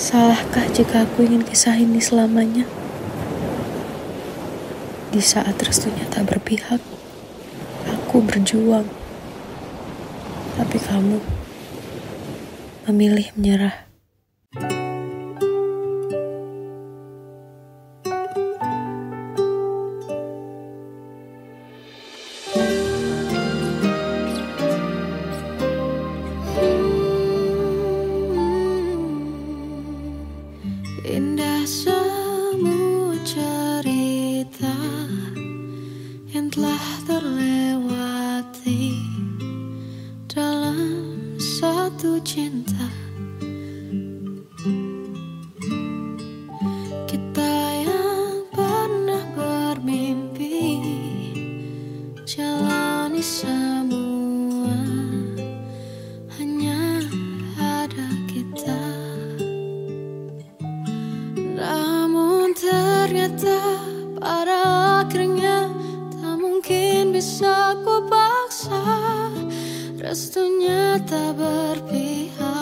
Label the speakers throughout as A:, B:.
A: Salahkah jika aku ingin kisah ini selamanya? Di saat restunya tak berpihak, aku berjuang. Tapi kamu memilih menyerah.
B: Satu cinta. Kita yang pernah bermimpi jalani semua hanya ada kita. Namun ternyata pada akhirnya tak mungkin bisa ku Restunya tak berpihak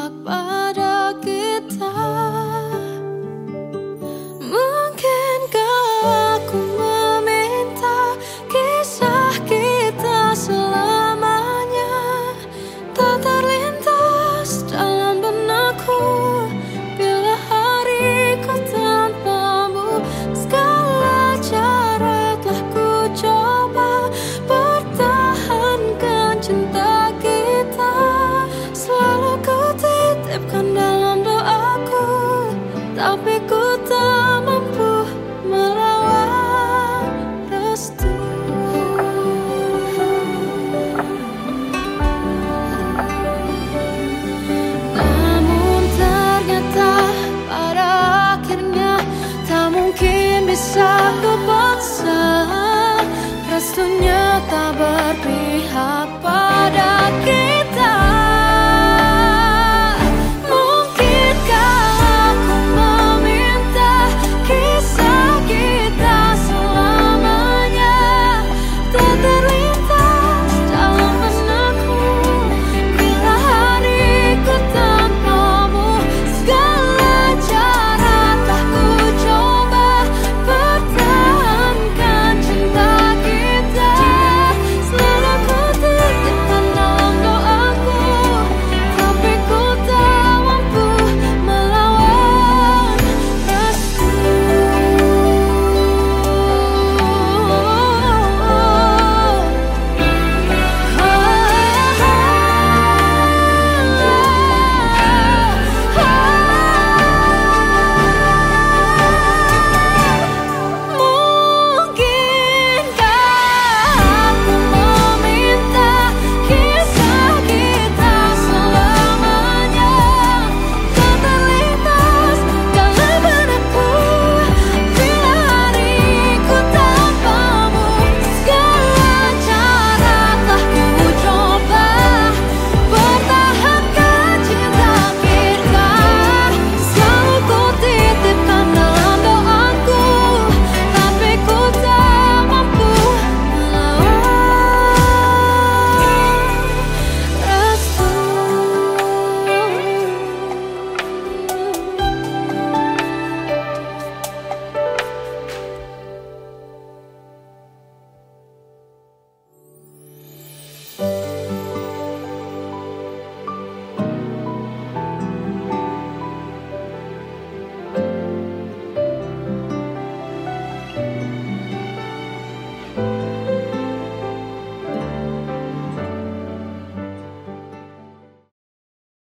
B: Tapi ku tak mampu melawan restu. Namun ternyata pada akhirnya Tak mungkin bisa ku paksa Restunya tak berpihak